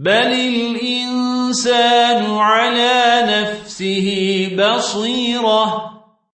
بل الإنسان على نفسه بصيرة